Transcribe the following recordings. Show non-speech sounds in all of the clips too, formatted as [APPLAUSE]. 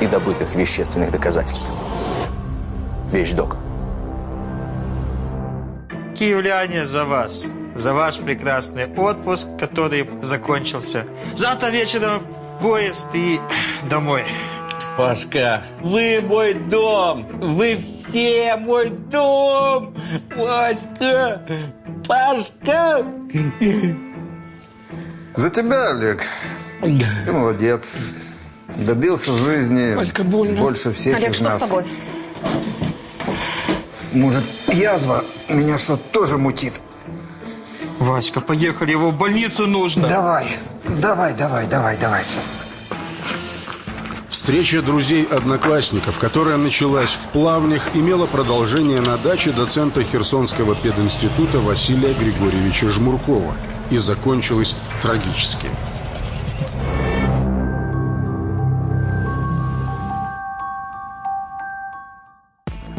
и добытых вещественных доказательств. Вещдок. Киевляне за вас за ваш прекрасный отпуск, который закончился. Завтра вечером поезд и домой. Пашка, вы мой дом! Вы все мой дом! Васька! Пашка! За тебя, Олег. Ты молодец. Добился в жизни больно. больше всех Олег, из что нас. с тобой? Может, язва? Меня что-то тоже мутит. Васька, поехали, его в больницу нужно. Давай, давай, давай, давай, давай. Встреча друзей-одноклассников, которая началась в Плавнях, имела продолжение на даче доцента Херсонского пединститута Василия Григорьевича Жмуркова и закончилась трагически.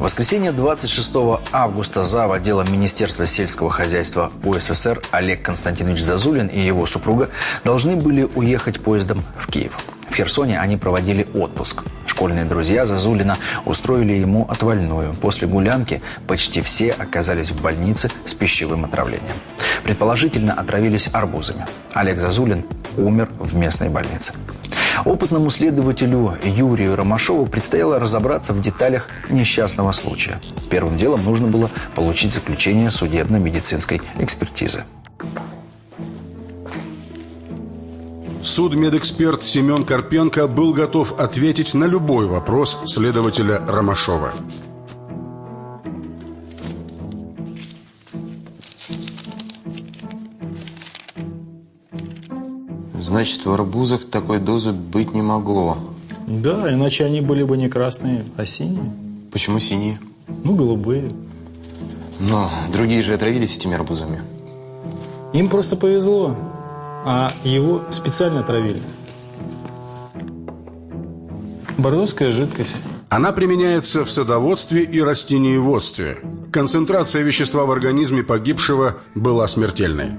Воскресенье 26 августа зав. отдела Министерства сельского хозяйства УССР Олег Константинович Зазулин и его супруга должны были уехать поездом в Киев. В Херсоне они проводили отпуск. Школьные друзья Зазулина устроили ему отвальную. После гулянки почти все оказались в больнице с пищевым отравлением. Предположительно, отравились арбузами. Олег Зазулин умер в местной больнице. Опытному следователю Юрию Ромашову предстояло разобраться в деталях несчастного случая. Первым делом нужно было получить заключение судебно-медицинской экспертизы. Судмедэксперт Семен Карпенко был готов ответить на любой вопрос следователя Ромашова. Значит, в арбузах такой дозы быть не могло. Да, иначе они были бы не красные, а синие. Почему синие? Ну, голубые. Но другие же отравились этими арбузами. Им просто повезло, а его специально отравили. Бордовская жидкость. Она применяется в садоводстве и растениеводстве. Концентрация вещества в организме погибшего была смертельной.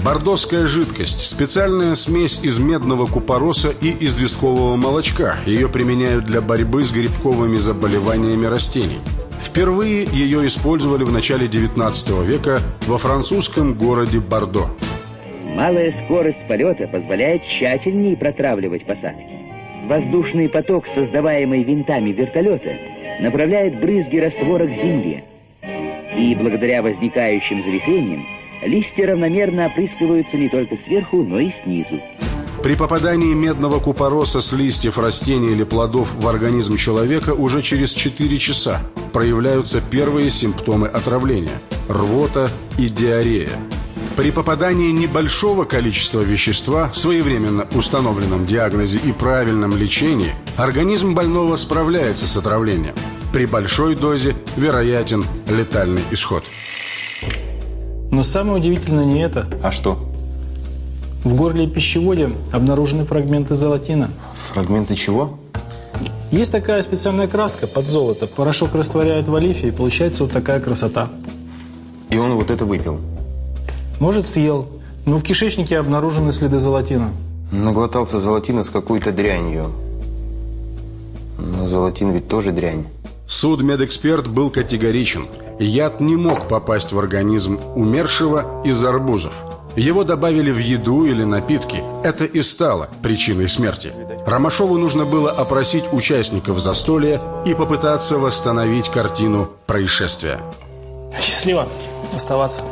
Бордоская жидкость – специальная смесь из медного купороса и известкового молочка. Ее применяют для борьбы с грибковыми заболеваниями растений. Впервые ее использовали в начале 19 века во французском городе Бордо. Малая скорость полета позволяет тщательнее протравливать посадки. Воздушный поток, создаваемый винтами вертолета, направляет брызги раствора к земле. И благодаря возникающим завихрениям листья равномерно опрыскиваются не только сверху, но и снизу. При попадании медного купороса с листьев растений или плодов в организм человека уже через 4 часа проявляются первые симптомы отравления – рвота и диарея. При попадании небольшого количества вещества, своевременно установленном диагнозе и правильном лечении, организм больного справляется с отравлением. При большой дозе вероятен летальный исход. Но самое удивительное не это. А что? В горле и пищеводе обнаружены фрагменты золотина. Фрагменты чего? Есть такая специальная краска под золото. Порошок растворяют в олифе, и получается вот такая красота. И он вот это выпил. Может, съел, но в кишечнике обнаружены следы золотина. Наглотался золотина с какой-то дрянью. Но золотин ведь тоже дрянь. Судмедэксперт был категоричен. Яд не мог попасть в организм умершего из арбузов. Его добавили в еду или напитки. Это и стало причиной смерти. Ромашову нужно было опросить участников застолья и попытаться восстановить картину происшествия. Счастливо оставаться.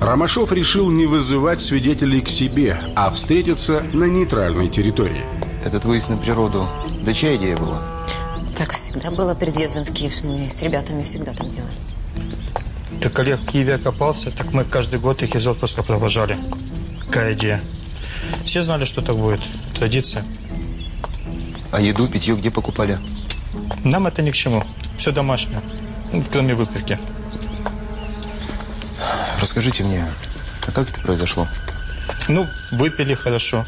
Ромашов решил не вызывать свидетелей к себе, а встретиться на нейтральной территории. Этот выезд на природу. Да чья идея была? Так всегда было перед въездом в Киев. Мы с ребятами всегда так делали. Так Олег в Киеве окопался, так мы каждый год их из отпуска провожали. Какая идея? Все знали, что так будет. Традиция. А еду, питье где покупали? Нам это ни к чему. Все домашнее. Кроме выпивки. Расскажите мне, а как это произошло? Ну, выпили хорошо.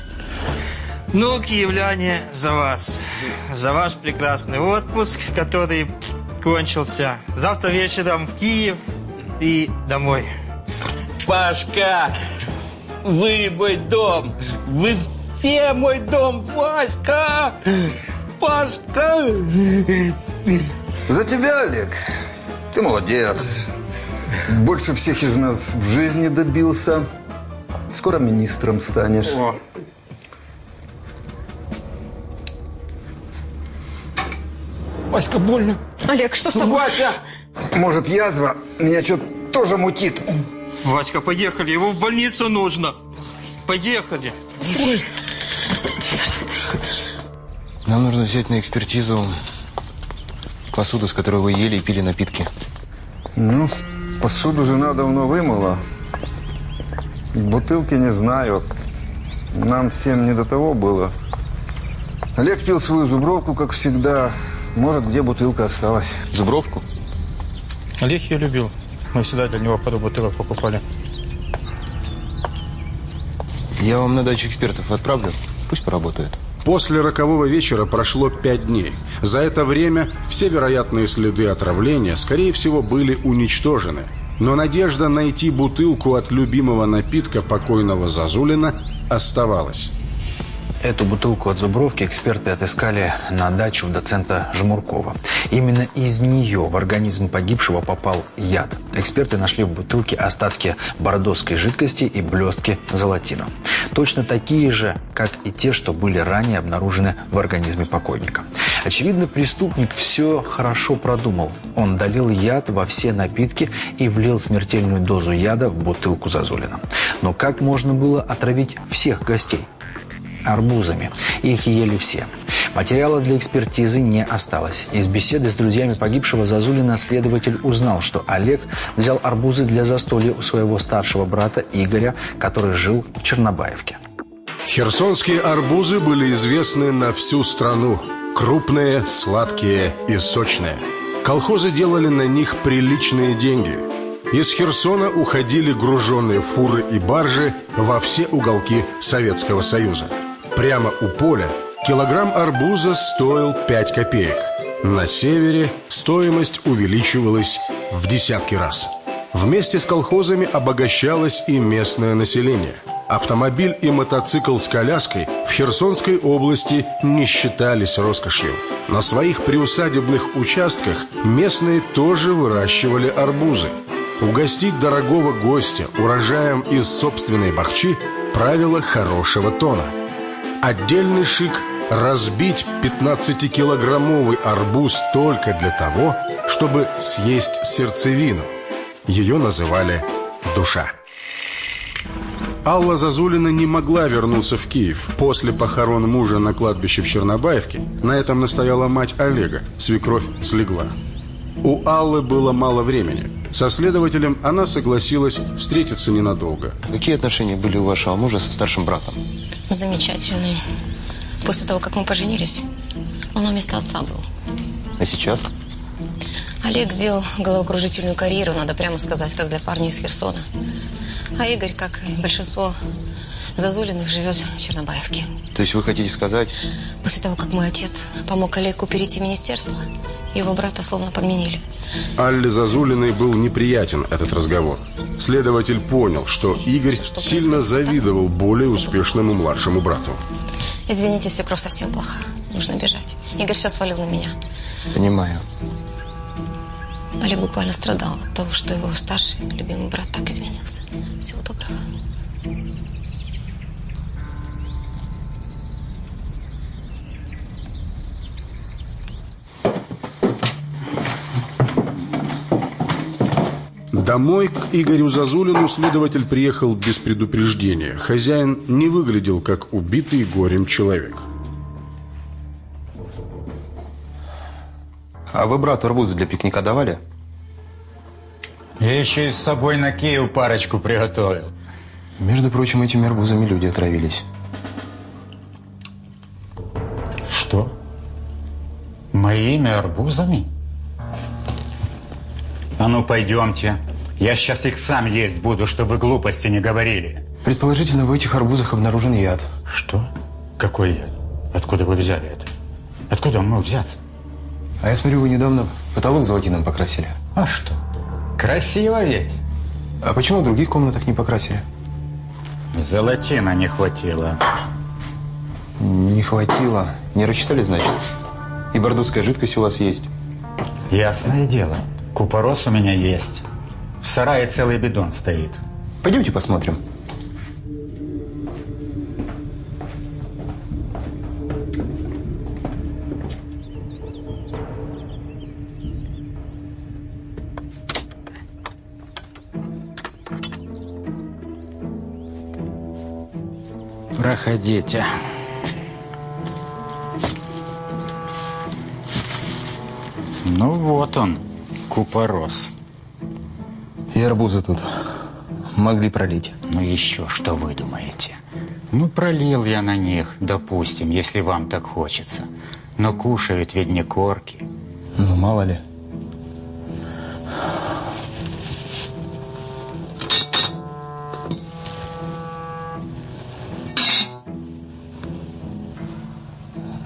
Ну, киевляне, за вас. За ваш прекрасный отпуск, который кончился. Завтра вечером в Киев и домой. Пашка, вы мой дом. Вы все мой дом, Васька. Пашка. За тебя, Олег. Ты молодец. Больше всех из нас в жизни добился. Скоро министром станешь. Васька, больно. Олег, что с тобой? Вася. Может, язва? Меня что тоже мутит. Васька, поехали. Его в больницу нужно. Поехали. Нам нужно взять на экспертизу посуду, с которой вы ели и пили напитки. Ну, посуду жена давно вымыла. Бутылки не знаю. Нам всем не до того было. Олег пил свою зубровку, как всегда. Может, где бутылка осталась. Зубровку? Олег ее любил. Мы всегда для него пару бутылок покупали. Я вам на дачу экспертов отправлю. Пусть поработают. После рокового вечера прошло пять дней. За это время все вероятные следы отравления, скорее всего, были уничтожены. Но надежда найти бутылку от любимого напитка покойного Зазулина оставалась. Эту бутылку от зубровки эксперты отыскали на даче у доцента Жмуркова. Именно из нее в организм погибшего попал яд. Эксперты нашли в бутылке остатки бордоской жидкости и блестки золотина. Точно такие же, как и те, что были ранее обнаружены в организме покойника. Очевидно, преступник все хорошо продумал. Он долил яд во все напитки и влил смертельную дозу яда в бутылку Зазулина. Но как можно было отравить всех гостей? Арбузами. Их ели все. Материала для экспертизы не осталось. Из беседы с друзьями погибшего Зазулина следователь узнал, что Олег взял арбузы для застолья у своего старшего брата Игоря, который жил в Чернобаевке. Херсонские арбузы были известны на всю страну. Крупные, сладкие и сочные. Колхозы делали на них приличные деньги. Из Херсона уходили груженные фуры и баржи во все уголки Советского Союза. Прямо у поля килограмм арбуза стоил 5 копеек. На севере стоимость увеличивалась в десятки раз. Вместе с колхозами обогащалось и местное население. Автомобиль и мотоцикл с коляской в Херсонской области не считались роскошью. На своих приусадебных участках местные тоже выращивали арбузы. Угостить дорогого гостя урожаем из собственной бахчи – правило хорошего тона – Отдельный шик – разбить 15-килограммовый арбуз только для того, чтобы съесть сердцевину. Ее называли «душа». Алла Зазулина не могла вернуться в Киев. После похорон мужа на кладбище в Чернобаевке на этом настояла мать Олега, свекровь слегла. У Аллы было мало времени. Со следователем она согласилась встретиться ненадолго. Какие отношения были у вашего мужа со старшим братом? Замечательный. После того, как мы поженились, он вместо отца был. А сейчас? Олег сделал головокружительную карьеру, надо прямо сказать, как для парня из Херсона. А Игорь, как и большинство Зазулиных, живет в Чернобаевке. То есть вы хотите сказать... После того, как мой отец помог Олегу перейти в министерство, его брата словно подменили. Алле Зазулиной был неприятен этот разговор. Следователь понял, что Игорь Что сильно завидовал более успешному младшему брату. Извините, свекровь совсем плоха. Нужно бежать. Игорь все свалил на меня. Понимаю. Олег буквально страдал от того, что его старший, любимый брат так изменился. Всего доброго. Домой к Игорю Зазулину следователь приехал без предупреждения. Хозяин не выглядел как убитый горем человек. А вы брату арбузы для пикника давали? Я еще и с собой на Киев парочку приготовил. Между прочим, этими арбузами люди отравились. Что? Моими арбузами? А ну, пойдемте. Я сейчас их сам есть буду, чтобы вы глупости не говорили. Предположительно, в этих арбузах обнаружен яд. Что? Какой яд? Откуда вы взяли это? Откуда он мог взяться? А я смотрю, вы недавно потолок золотином покрасили. А что? Красиво ведь? А почему в других комнатах не покрасили? Золотина не хватило. Не хватило. Не рассчитали, значит? И бордовская жидкость у вас есть? Ясное дело. Купорос у меня есть. В сарае целый бидон стоит. Пойдемте посмотрим. Проходите. Ну вот он, купорос. И арбузы тут могли пролить. Ну еще что вы думаете? Ну пролил я на них, допустим, если вам так хочется. Но кушают ведь не корки. Ну мало ли.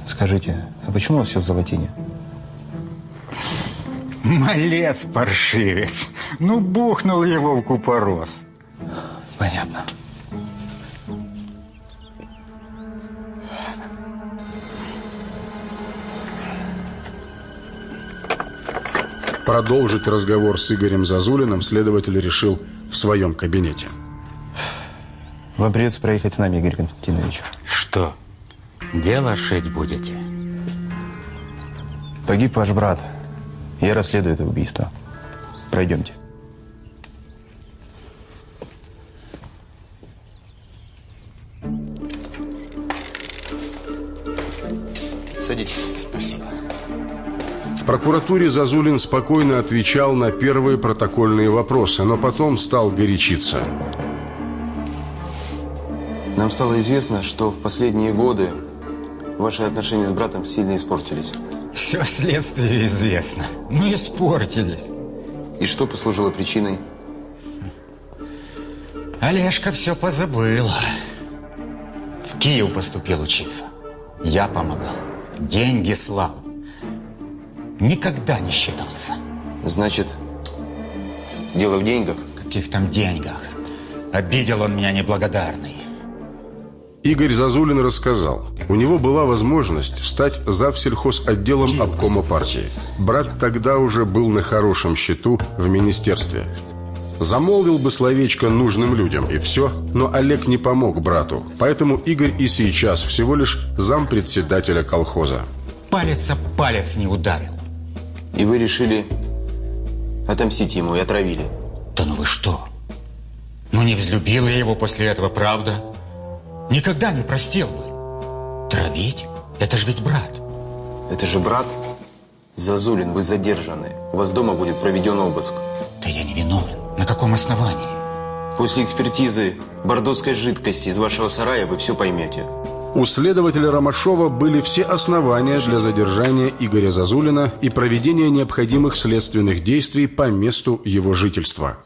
Скажите, а почему у вас все в золотине? Малец паршивец. Ну, бухнул его в купорос. Понятно. Продолжить разговор с Игорем Зазулиным следователь решил в своем кабинете. Вам придется проехать с нами, Игорь Константинович. Что? Дело шить будете? Погиб ваш брат. Я расследую это убийство. Пройдемте. Прокуратуре Зазулин спокойно отвечал на первые протокольные вопросы, но потом стал горячиться. Нам стало известно, что в последние годы ваши отношения с братом сильно испортились. Все следствие известно. Ну, испортились. И что послужило причиной? Олежка все позабыл. В Киев поступил учиться. Я помогал. Деньги слал. Никогда не считался. Значит, дело в деньгах? Каких там деньгах? Обидел он меня неблагодарный. Игорь Зазулин рассказал, у него была возможность стать завсельхозотделом обкома партии. Брат тогда уже был на хорошем счету в министерстве. Замолвил бы словечко нужным людям, и все, но Олег не помог брату, поэтому Игорь и сейчас всего лишь зампредседателя колхоза. Палец об палец не ударил. И вы решили отомстить ему и отравили? Да ну вы что? Ну не взлюбил я его после этого, правда? Никогда не простил бы. Травить? Это же ведь брат. Это же брат? Зазулин, вы задержаны. У вас дома будет проведен обыск. Да я не виновен. На каком основании? После экспертизы бордоской жидкости из вашего сарая вы все поймете. У следователя Ромашова были все основания для задержания Игоря Зазулина и проведения необходимых следственных действий по месту его жительства.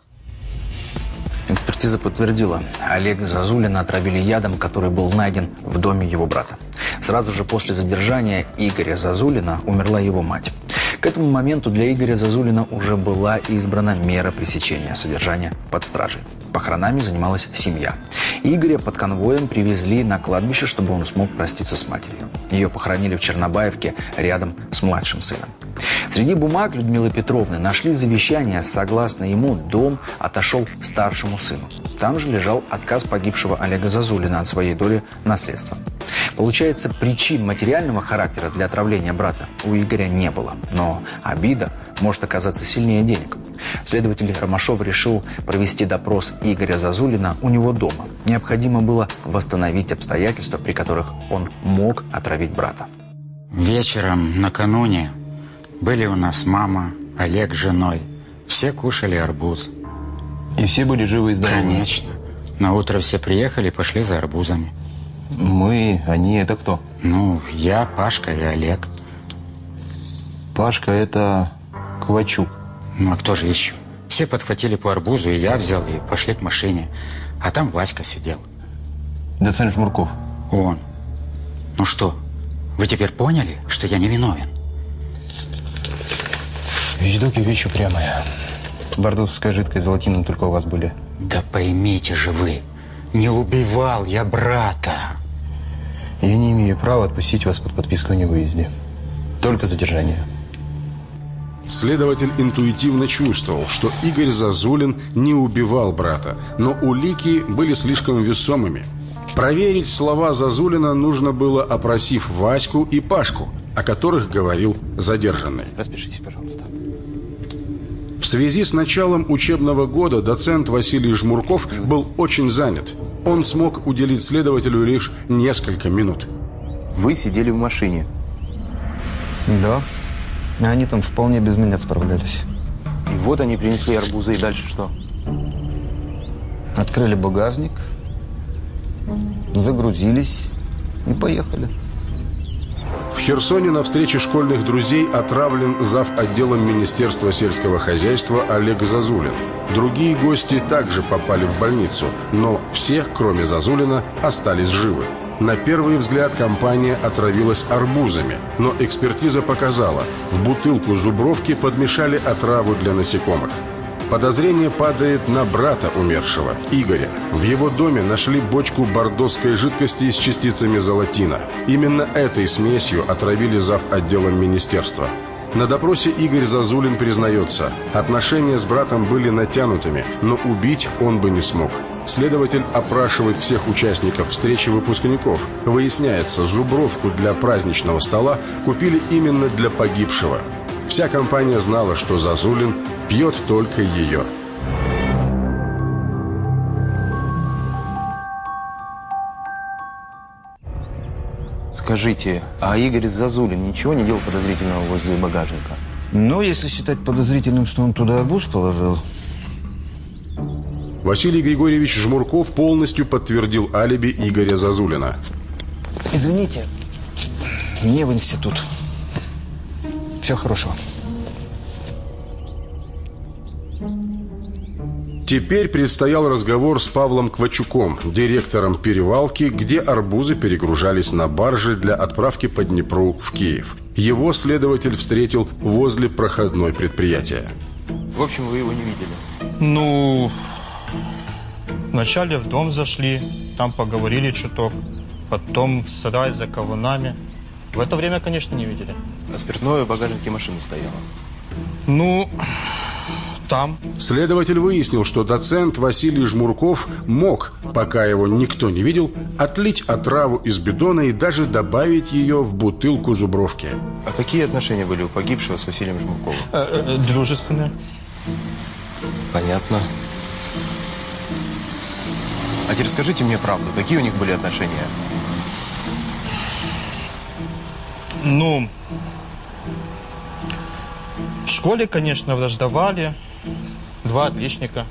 Экспертиза подтвердила, Олега Зазулина отравили ядом, который был найден в доме его брата. Сразу же после задержания Игоря Зазулина умерла его мать. К этому моменту для Игоря Зазулина уже была избрана мера пресечения содержания под стражей. Похоронами занималась семья. Игоря под конвоем привезли на кладбище, чтобы он смог проститься с матерью. Ее похоронили в Чернобаевке рядом с младшим сыном. Среди бумаг Людмилы Петровны нашли завещание, согласно ему дом отошел старшему сыну. Там же лежал отказ погибшего Олега Зазулина от своей доли наследства. Получается, причин материального характера для отравления брата у Игоря не было. Но обида может оказаться сильнее денег. Следователь Ромашов решил провести допрос Игоря Зазулина у него дома. Необходимо было восстановить обстоятельства, при которых он мог отравить брата. Вечером накануне были у нас мама, Олег с женой. Все кушали арбуз. И все были живы и здоровы? Конечно. На утро все приехали и пошли за арбузами. Мы, они, это кто? Ну, я, Пашка и Олег. Пашка, это Квачук. Ну, а кто же еще? Все подхватили по арбузу, и я взял, и пошли к машине. А там Васька сидел. Доцент Жмурков. Он. Ну что, вы теперь поняли, что я не виновен? Вещдоки вещь упрямая. Бордовская жидкость золотином только у вас были. Да поймите же вы, не убивал я брата. Я не имею права отпустить вас под подписку о невыезде. Только задержание. Следователь интуитивно чувствовал, что Игорь Зазулин не убивал брата, но улики были слишком весомыми. Проверить слова Зазулина нужно было, опросив Ваську и Пашку, о которых говорил задержанный. Распишитесь, пожалуйста. В связи с началом учебного года доцент Василий Жмурков был очень занят. Он смог уделить следователю лишь несколько минут. Вы сидели в машине. Да. Они там вполне без меня справлялись. И вот они принесли арбузы, и дальше что? Открыли багажник, загрузились и поехали. Херсоне на встрече школьных друзей отравлен зав. отделом Министерства сельского хозяйства Олег Зазулин. Другие гости также попали в больницу, но все, кроме Зазулина, остались живы. На первый взгляд компания отравилась арбузами, но экспертиза показала, в бутылку зубровки подмешали отраву для насекомых. Подозрение падает на брата умершего, Игоря. В его доме нашли бочку бордоской жидкости с частицами золотина. Именно этой смесью отравили зав. отделом министерства. На допросе Игорь Зазулин признается, отношения с братом были натянутыми, но убить он бы не смог. Следователь опрашивает всех участников встречи выпускников. Выясняется, зубровку для праздничного стола купили именно для погибшего. Вся компания знала, что Зазулин пьет только ее. Скажите, а Игорь Зазулин ничего не делал подозрительного возле багажника? Ну, если считать подозрительным, что он туда арбуз положил. Василий Григорьевич Жмурков полностью подтвердил алиби Игоря Зазулина. Извините, мне в институт. Всего хорошего. Теперь предстоял разговор с Павлом Квачуком, директором перевалки, где арбузы перегружались на баржи для отправки по Днепру в Киев. Его следователь встретил возле проходной предприятия. В общем, вы его не видели? Ну, вначале в дом зашли, там поговорили чуток, потом в сарай за кавунами. В это время, конечно, не видели. А спиртное в багажнике машины стояло? Ну, там. Следователь выяснил, что доцент Василий Жмурков мог, пока его никто не видел, отлить отраву из бидона и даже добавить ее в бутылку зубровки. А какие отношения были у погибшего с Василием Жмурковым? Э, э, дружественные. Понятно. А теперь скажите мне правду, какие у них были отношения? Ну, в школе, конечно, враждовали. Два отличника.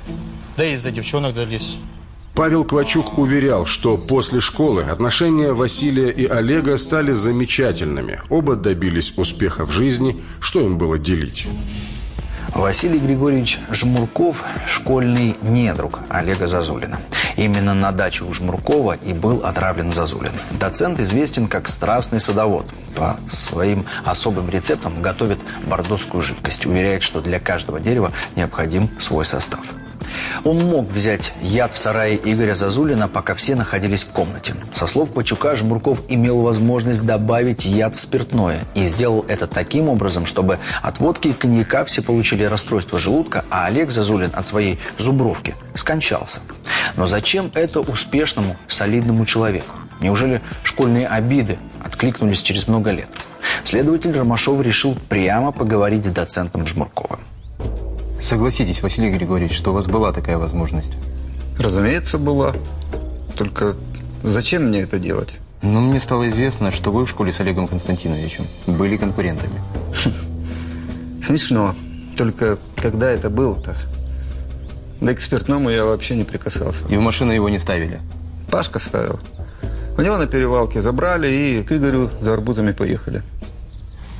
Да и из-за девчонок дрались. Павел Квачук уверял, что после школы отношения Василия и Олега стали замечательными. Оба добились успеха в жизни, что им было делить. Василий Григорьевич Жмурков – школьный недруг Олега Зазулина. Именно на даче у Жмуркова и был отравлен Зазулин. Доцент известен как страстный садовод. По своим особым рецептам готовит бордоскую жидкость. Уверяет, что для каждого дерева необходим свой состав. Он мог взять яд в сарае Игоря Зазулина, пока все находились в комнате. Со слов Пачука, Жмурков имел возможность добавить яд в спиртное и сделал это таким образом, чтобы от водки и коньяка все получили расстройство желудка, а Олег Зазулин от своей зубровки скончался. Но зачем это успешному, солидному человеку? Неужели школьные обиды откликнулись через много лет? Следователь Ромашов решил прямо поговорить с доцентом Жмурковым. Согласитесь, Василий Григорьевич, что у вас была такая возможность. Разумеется, была. Только зачем мне это делать? Но мне стало известно, что вы в школе с Олегом Константиновичем были конкурентами. [LAUGHS] Смешно. Только когда это было-то? Да к спиртному я вообще не прикасался. И в машину его не ставили? Пашка ставил. У него на перевалке забрали и к Игорю за арбузами поехали.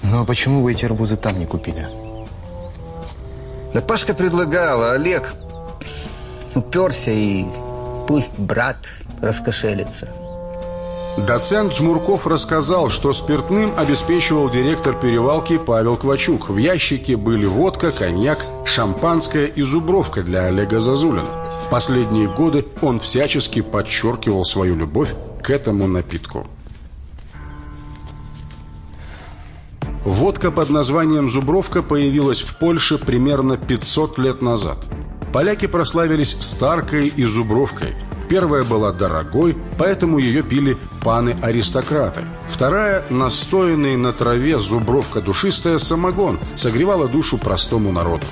Ну а почему вы эти арбузы там не купили? Да Пашка предлагал, а Олег уперся и пусть брат раскошелится. Доцент Жмурков рассказал, что спиртным обеспечивал директор перевалки Павел Квачук. В ящике были водка, коньяк, шампанское и зубровка для Олега Зазулина. В последние годы он всячески подчеркивал свою любовь к этому напитку. Водка под названием «Зубровка» появилась в Польше примерно 500 лет назад. Поляки прославились Старкой и Зубровкой – Первая была дорогой, поэтому ее пили паны-аристократы. Вторая, настоянный на траве зубровка душистая самогон, согревала душу простому народу.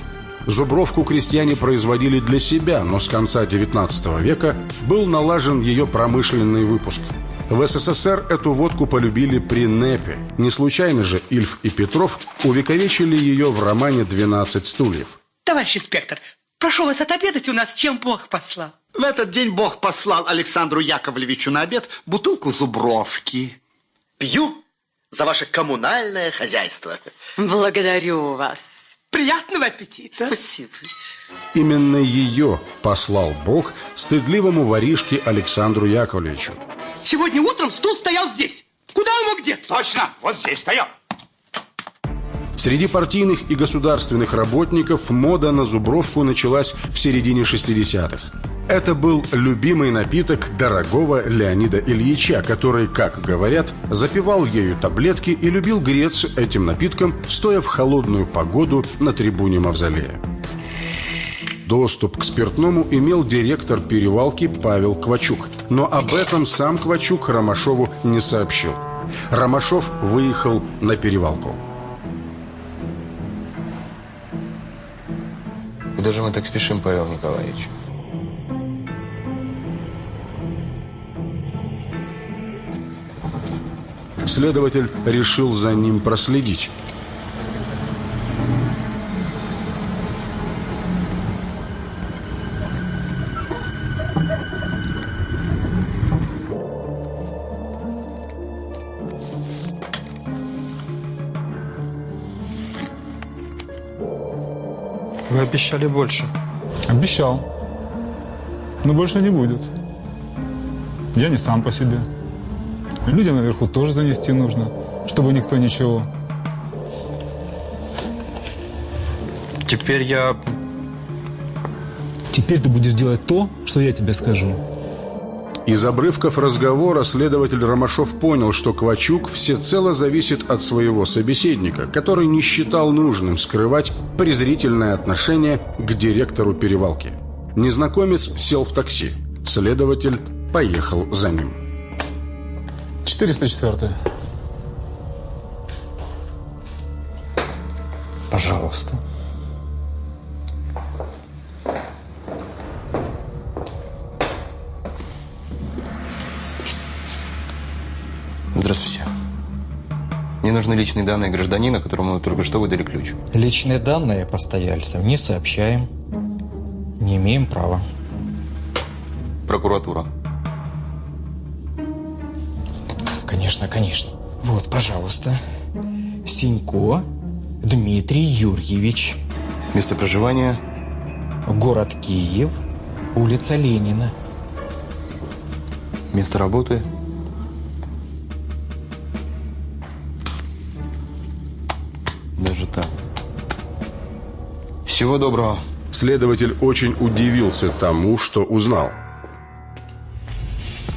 Зубровку крестьяне производили для себя, но с конца XIX века был налажен ее промышленный выпуск. В СССР эту водку полюбили при НЭПе. Не случайно же Ильф и Петров увековечили ее в романе «12 стульев». Товарищ инспектор, прошу вас отобедать у нас, чем Бог послал. В этот день Бог послал Александру Яковлевичу на обед бутылку зубровки. Пью за ваше коммунальное хозяйство. Благодарю вас. Приятного аппетита. Спасибо. Именно ее послал Бог стыдливому воришке Александру Яковлевичу. Сегодня утром стул стоял здесь. Куда он мог деться? Точно, вот здесь стоял. Среди партийных и государственных работников мода на зубровку началась в середине 60-х. Это был любимый напиток дорогого Леонида Ильича, который, как говорят, запивал ею таблетки и любил греться этим напитком, стоя в холодную погоду на трибуне Мавзолея. Доступ к спиртному имел директор перевалки Павел Квачук. Но об этом сам Квачук Ромашову не сообщил. Ромашов выехал на перевалку. Куда же мы так спешим, Павел Николаевич? Следователь решил за ним проследить. Обещали больше. Обещал. Но больше не будет. Я не сам по себе. Людям наверху тоже занести нужно, чтобы никто ничего. Теперь я... Теперь ты будешь делать то, что я тебе скажу. Из обрывков разговора следователь Ромашов понял, что Квачук всецело зависит от своего собеседника, который не считал нужным скрывать презрительное отношение к директору перевалки. Незнакомец сел в такси. Следователь поехал за ним. 404. Пожалуйста. Нужны личные данные гражданина, которому мы только что выдали ключ. Личные данные постояльцев не сообщаем. Не имеем права. Прокуратура. Конечно, конечно. Вот, пожалуйста. Синько Дмитрий Юрьевич. Место проживания? Город Киев, улица Ленина. Место работы? Всего доброго. Следователь очень удивился тому, что узнал.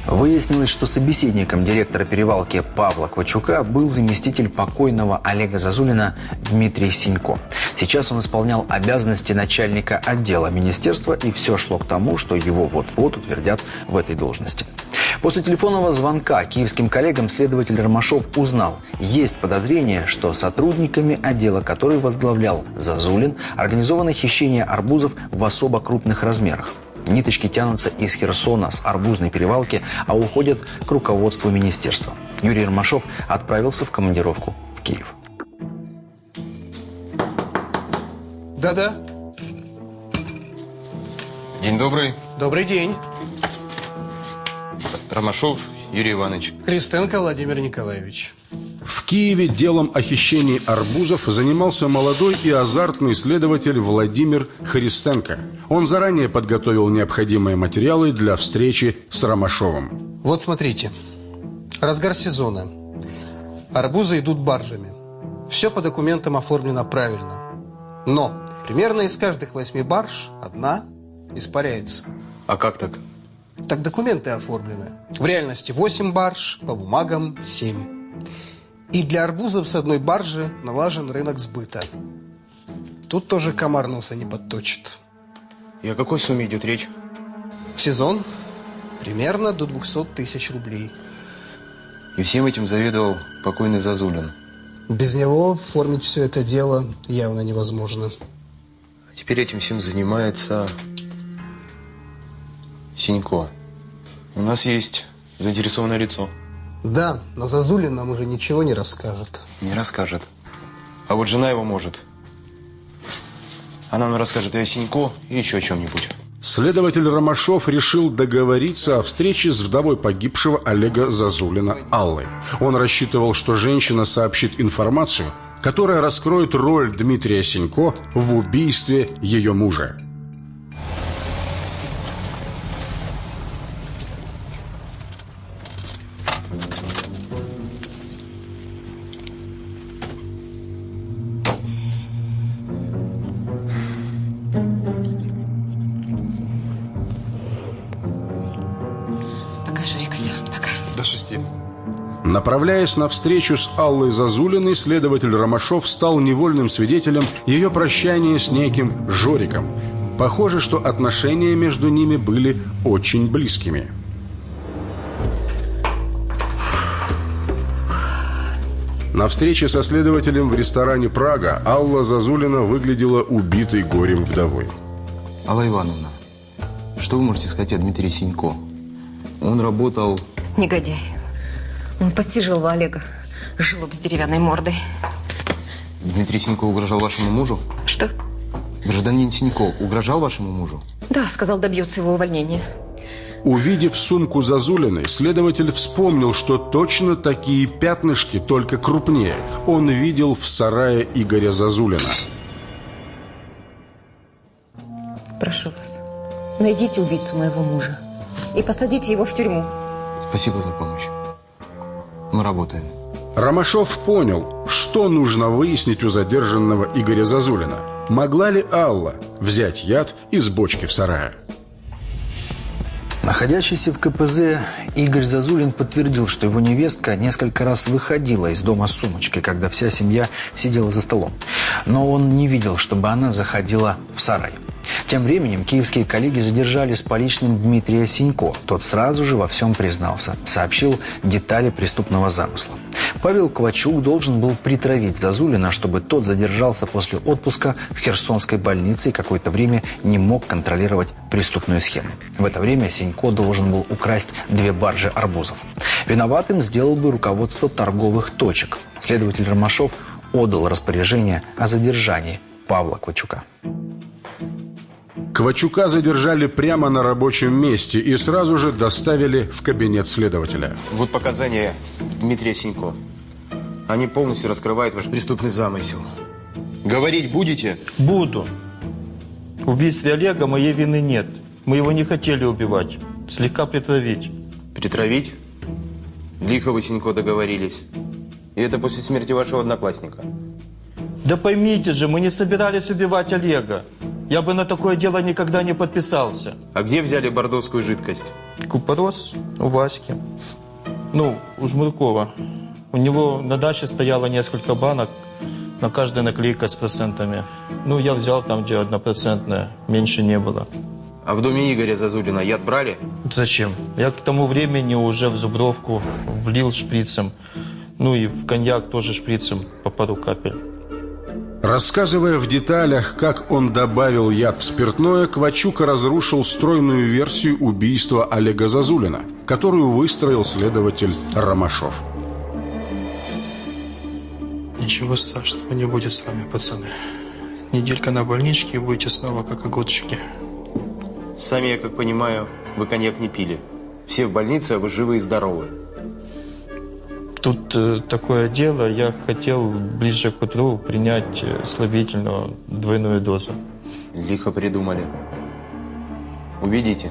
Выяснилось, что собеседником директора перевалки Павла Квачука был заместитель покойного Олега Зазулина Дмитрий Синько. Сейчас он исполнял обязанности начальника отдела министерства, и все шло к тому, что его вот-вот утвердят в этой должности. После телефонного звонка киевским коллегам следователь Ромашов узнал, есть подозрение, что сотрудниками отдела, который возглавлял Зазулин, организовано хищение арбузов в особо крупных размерах. Ниточки тянутся из Херсона с арбузной перевалки, а уходят к руководству министерства. Юрий Ромашов отправился в командировку в Киев. Да-да. День добрый. Добрый день. Ромашов Юрий Иванович. Христенко Владимир Николаевич. В Киеве делом о хищении арбузов занимался молодой и азартный следователь Владимир Христенко. Он заранее подготовил необходимые материалы для встречи с Ромашовым. Вот смотрите. Разгар сезона. Арбузы идут баржами. Все по документам оформлено правильно. Но примерно из каждых восьми барж одна испаряется. А как так? Так документы оформлены. В реальности 8 барж, по бумагам 7. И для арбузов с одной баржи налажен рынок сбыта. Тут тоже комар носа не подточит. И о какой сумме идет речь? В сезон примерно до 200 тысяч рублей. И всем этим заведовал покойный Зазулин. Без него оформить все это дело явно невозможно. А теперь этим всем занимается Синько. У нас есть заинтересованное лицо. Да, но Зазулин нам уже ничего не расскажет. Не расскажет. А вот жена его может. Она нам расскажет и о Синько, и еще о чем-нибудь. Следователь Ромашов решил договориться о встрече с вдовой погибшего Олега Зазулина Аллой. Он рассчитывал, что женщина сообщит информацию, которая раскроет роль Дмитрия Синько в убийстве ее мужа. Направляясь на встречу с Аллой Зазулиной, следователь Ромашов стал невольным свидетелем ее прощания с неким Жориком. Похоже, что отношения между ними были очень близкими. На встрече со следователем в ресторане «Прага» Алла Зазулина выглядела убитой горем вдовой. Алла Ивановна, что вы можете сказать о Дмитрии Синько? Он работал... Негодяй. Он постижил Олега. Жлоб с деревянной мордой. Дмитрий Синько угрожал вашему мужу? Что? Гражданин Синько угрожал вашему мужу? Да, сказал, добьется его увольнения. Увидев сумку Зазулиной, следователь вспомнил, что точно такие пятнышки, только крупнее, он видел в сарае Игоря Зазулина. Прошу вас, найдите убийцу моего мужа и посадите его в тюрьму. Спасибо за помощь. Мы работаем. Ромашов понял, что нужно выяснить у задержанного Игоря Зазулина. Могла ли Алла взять яд из бочки в сарае? Находящийся в КПЗ Игорь Зазулин подтвердил, что его невестка несколько раз выходила из дома с сумочкой, когда вся семья сидела за столом. Но он не видел, чтобы она заходила в сарай. Тем временем киевские коллеги задержали с поличным Дмитрия Синько. Тот сразу же во всем признался, сообщил детали преступного замысла. Павел Ковачук должен был притравить Зазулина, чтобы тот задержался после отпуска в Херсонской больнице и какое-то время не мог контролировать преступную схему. В это время Синько должен был украсть две баржи арбузов. Виноватым сделал бы руководство торговых точек. Следователь Ромашов отдал распоряжение о задержании Павла Ковачука. Ковачука задержали прямо на рабочем месте и сразу же доставили в кабинет следователя. Вот показания Дмитрия Синько. Они полностью раскрывают ваш преступный замысел. Говорить будете? Буду. В убийстве Олега моей вины нет. Мы его не хотели убивать. Слегка притравить. Притравить? Лихо вы, Синько, договорились. И это после смерти вашего одноклассника. Да поймите же, мы не собирались убивать Олега. Я бы на такое дело никогда не подписался. А где взяли бордовскую жидкость? Купорос у Васьки. Ну, у Жмуркова. У него на даче стояло несколько банок, на каждой наклейка с процентами. Ну, я взял там, где однопроцентная, меньше не было. А в доме Игоря Зазулина яд брали? Зачем? Я к тому времени уже в зубровку влил шприцем. Ну и в коньяк тоже шприцем по пару капель. Рассказывая в деталях, как он добавил яд в спиртное, Квачука разрушил стройную версию убийства Олега Зазулина, которую выстроил следователь Ромашов. Ничего страшного не будет с вами, пацаны. Неделька на больничке и будете снова как огурчики. Сами, я как понимаю, вы коньяк не пили. Все в больнице, а вы живы и здоровы. Тут э, такое дело, я хотел ближе к утру принять э, слабительную двойную дозу. Лихо придумали. Увидите.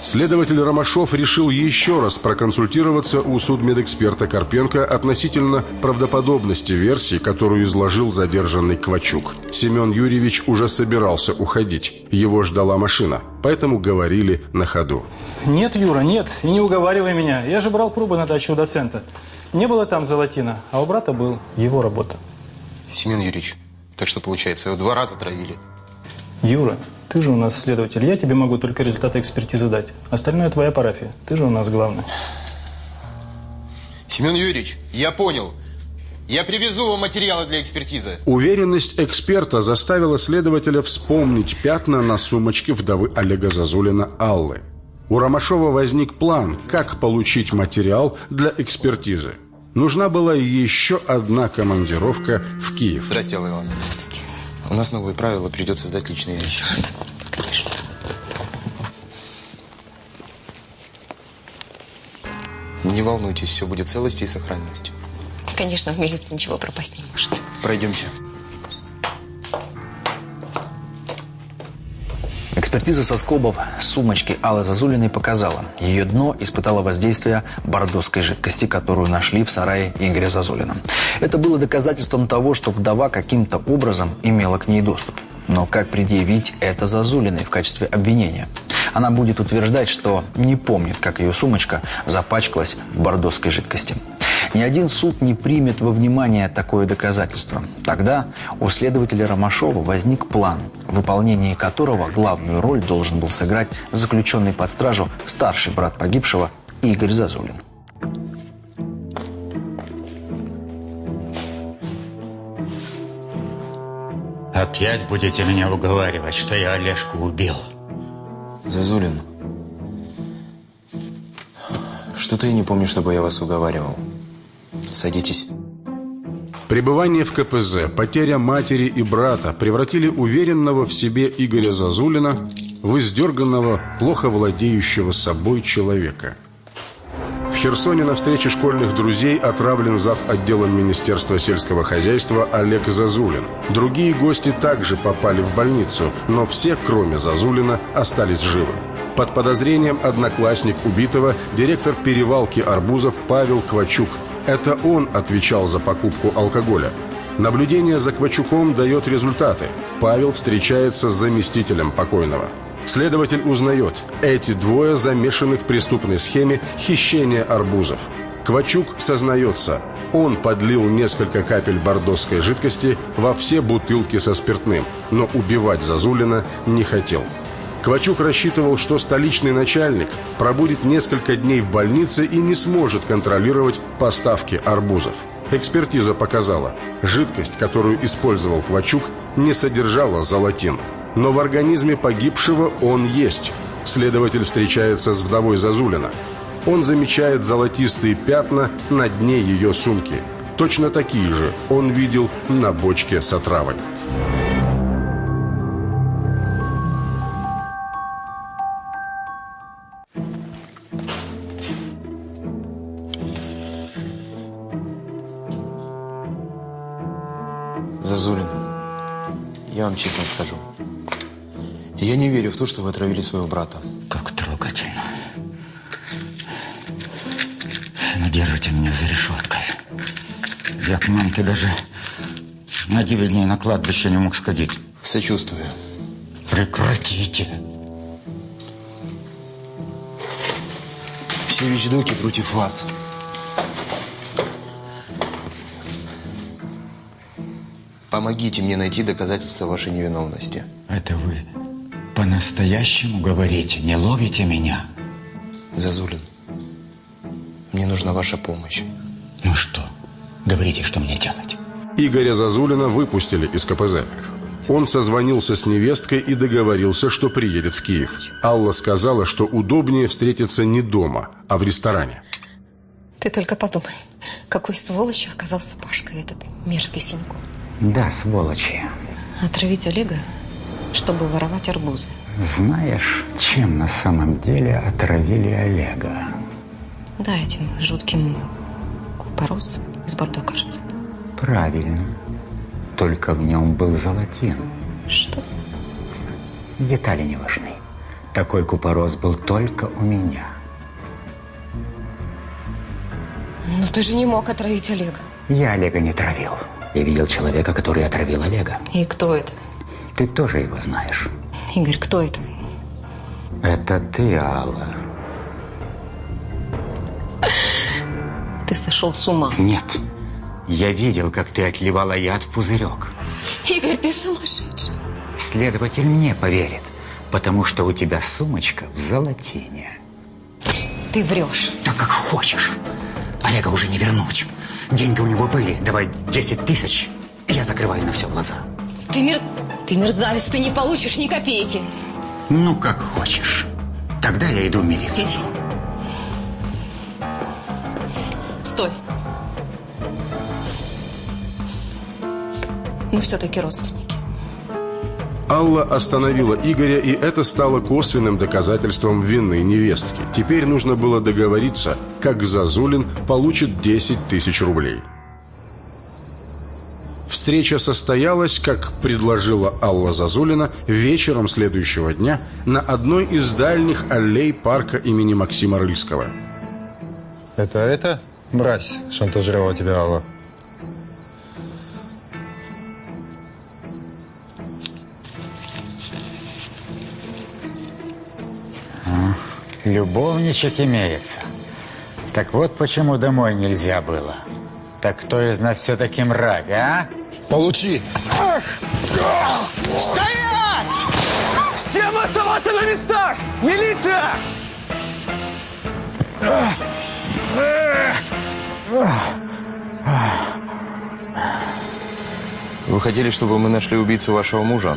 Следователь Ромашов решил еще раз проконсультироваться у судмедэксперта Карпенко относительно правдоподобности версии, которую изложил задержанный Квачук. Семен Юрьевич уже собирался уходить. Его ждала машина, поэтому говорили на ходу. Нет, Юра, нет, и не уговаривай меня. Я же брал пробы на дачу у доцента. Не было там золотина, а у брата был. Его работа. Семен Юрьевич, так что получается, его два раза травили. Юра, ты же у нас следователь. Я тебе могу только результаты экспертизы дать. Остальное твоя парафия. Ты же у нас главный. Семен Юрьевич, я понял. Я привезу вам материалы для экспертизы. Уверенность эксперта заставила следователя вспомнить пятна на сумочке вдовы Олега Зазулина Аллы. У Ромашова возник план, как получить материал для экспертизы. Нужна была еще одна командировка в Киев. Здравствуйте, Алла Ивановна. Здравствуйте. У нас новые правила, придется сдать личные вещи. Конечно. Не волнуйтесь, все будет целости и сохранности. Конечно, в милиции ничего пропасть не может. Пройдемте. Экспертиза со скобов сумочки Аллы Зазулиной показала, ее дно испытало воздействие бордоской жидкости, которую нашли в сарае Игоря Зазулина. Это было доказательством того, что вдова каким-то образом имела к ней доступ. Но как предъявить это Зазулиной в качестве обвинения? Она будет утверждать, что не помнит, как ее сумочка запачкалась в бордоской жидкости. Ни один суд не примет во внимание такое доказательство. Тогда у следователя Ромашова возник план, в выполнении которого главную роль должен был сыграть заключенный под стражу старший брат погибшего Игорь Зазулин. Опять будете меня уговаривать, что я Олежку убил. Зазулин, что-то я не помню, чтобы я вас уговаривал. Садитесь. Пребывание в КПЗ, потеря матери и брата превратили уверенного в себе Игоря Зазулина в издерганного, плохо владеющего собой человека. В Херсоне на встрече школьных друзей отравлен зав. отделом Министерства сельского хозяйства Олег Зазулин. Другие гости также попали в больницу, но все, кроме Зазулина, остались живы. Под подозрением одноклассник убитого, директор перевалки арбузов Павел Квачук – это он отвечал за покупку алкоголя. Наблюдение за Квачуком дает результаты. Павел встречается с заместителем покойного. Следователь узнает, эти двое замешаны в преступной схеме хищения арбузов. Квачук сознается, он подлил несколько капель бордоской жидкости во все бутылки со спиртным, но убивать Зазулина не хотел. Квачук рассчитывал, что столичный начальник пробудет несколько дней в больнице и не сможет контролировать поставки арбузов. Экспертиза показала, жидкость, которую использовал Квачук, не содержала золотин. Но в организме погибшего он есть. Следователь встречается с вдовой Зазулина. Он замечает золотистые пятна на дне ее сумки. Точно такие же он видел на бочке с отравой. Скажу. Я не верю в то, что вы отравили своего брата. Как трогательно. Но держите меня за решеткой. Я к мамке даже на 9 дней на кладбище не мог сходить. Сочувствую. Прекратите. Все вещдоки против вас. Помогите мне найти доказательства вашей невиновности. Это вы по-настоящему говорите, не ловите меня? Зазулин, мне нужна ваша помощь. Ну что, говорите, что мне делать? Игоря Зазулина выпустили из КПЗ. Он созвонился с невесткой и договорился, что приедет в Киев. Алла сказала, что удобнее встретиться не дома, а в ресторане. Ты только подумай, какой сволочью оказался Пашка, этот мерзкий Синько. Да, сволочи. Отравить Олега чтобы воровать арбузы. Знаешь, чем на самом деле отравили Олега? Да, этим жутким купорос из Бордо, кажется. Правильно. Только в нем был золотин. Что? Детали не важны. Такой купорос был только у меня. Но ты же не мог отравить Олега. Я Олега не травил. Я видел человека, который отравил Олега. И кто это? Ты тоже его знаешь. Игорь, кто это? Это ты, Алла. Ты сошел с ума. Нет. Я видел, как ты отливала яд в пузырек. Игорь, ты сумасшедший. Следователь мне поверит, потому что у тебя сумочка в золотине. Ты врешь. Да как хочешь. Олега уже не вернуть. Деньги у него были. Давай 10 тысяч. Я закрываю на все глаза. Ты мер... Ты мерзавец, ты не получишь ни копейки. Ну, как хочешь. Тогда я иду в милицию. Иди. Стой. Мы все-таки родственники. Алла остановила Игоря, и это стало косвенным доказательством вины невестки. Теперь нужно было договориться, как Зазулин получит 10 тысяч рублей. Встреча состоялась, как предложила Алла Зазулина, вечером следующего дня на одной из дальних аллей парка имени Максима Рыльского. Это это, мразь, шантажировала тебя Алла? Любовничек имеется. Так вот почему домой нельзя было. Так кто из нас все-таки мразь, а? Получи! Стоять! Всем оставаться на местах! Милиция! Вы хотели, чтобы мы нашли убийцу вашего мужа?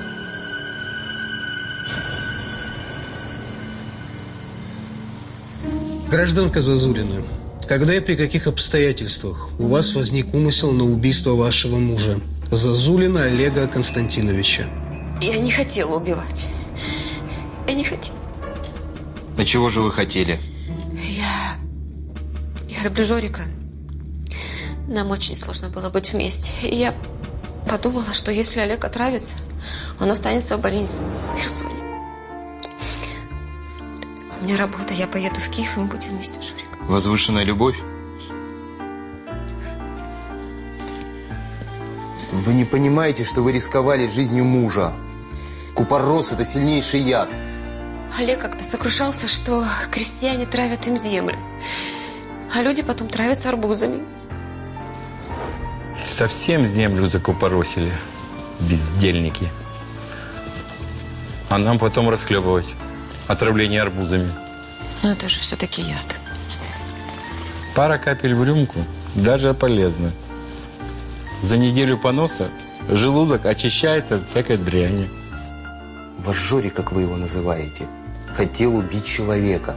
Гражданка Зазулина, когда и при каких обстоятельствах у вас возник умысел на убийство вашего мужа, Зазулина Олега Константиновича? Я не хотела убивать. Я не хотела. А чего же вы хотели? Я... Я люблю Жорика. Нам очень сложно было быть вместе. И я подумала, что если Олег отравится, он останется в больнице в Херсоне. У меня работа, я поеду в Киев, и мы будем вместе с Жориком. Возвышенная любовь? Вы не понимаете, что вы рисковали жизнью мужа. Купорос – это сильнейший яд. Олег как-то сокрушался, что крестьяне травят им землю. А люди потом травятся арбузами. Совсем землю закупоросили, бездельники. А нам потом расхлебывать отравление арбузами. Но это же все-таки яд. Пара капель в рюмку даже полезно. За неделю поноса желудок очищается от всякой дряни. Ваш Жори, как вы его называете, хотел убить человека.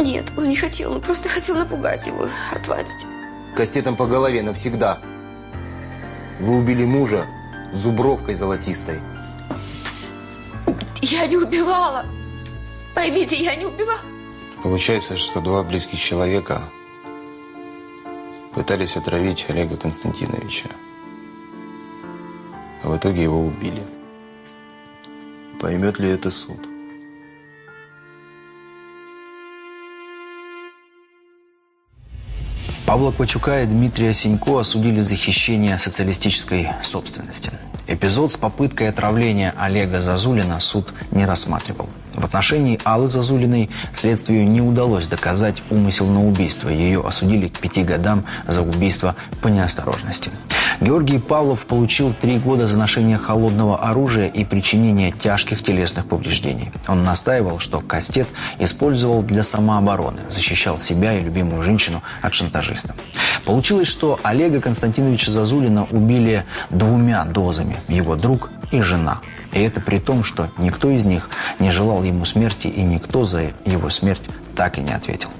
Нет, он не хотел, он просто хотел напугать его, отвадить. Кассетом по голове навсегда. Вы убили мужа зубровкой золотистой. Я не убивала. Поймите, я не убивала. Получается, что два близких человека пытались отравить Олега Константиновича. А в итоге его убили. Поймет ли это суд? Павла Квачука и Дмитрия Синько осудили за хищение социалистической собственности. Эпизод с попыткой отравления Олега Зазулина суд не рассматривал. В отношении Аллы Зазулиной следствию не удалось доказать умысел на убийство. Ее осудили к пяти годам за убийство по неосторожности. Георгий Павлов получил три года за ношение холодного оружия и причинение тяжких телесных повреждений. Он настаивал, что кастет использовал для самообороны, защищал себя и любимую женщину от шантажиста. Получилось, что Олега Константиновича Зазулина убили двумя дозами – его друг и жена. И это при том, что никто из них не желал ему смерти и никто за его смерть так и не ответил.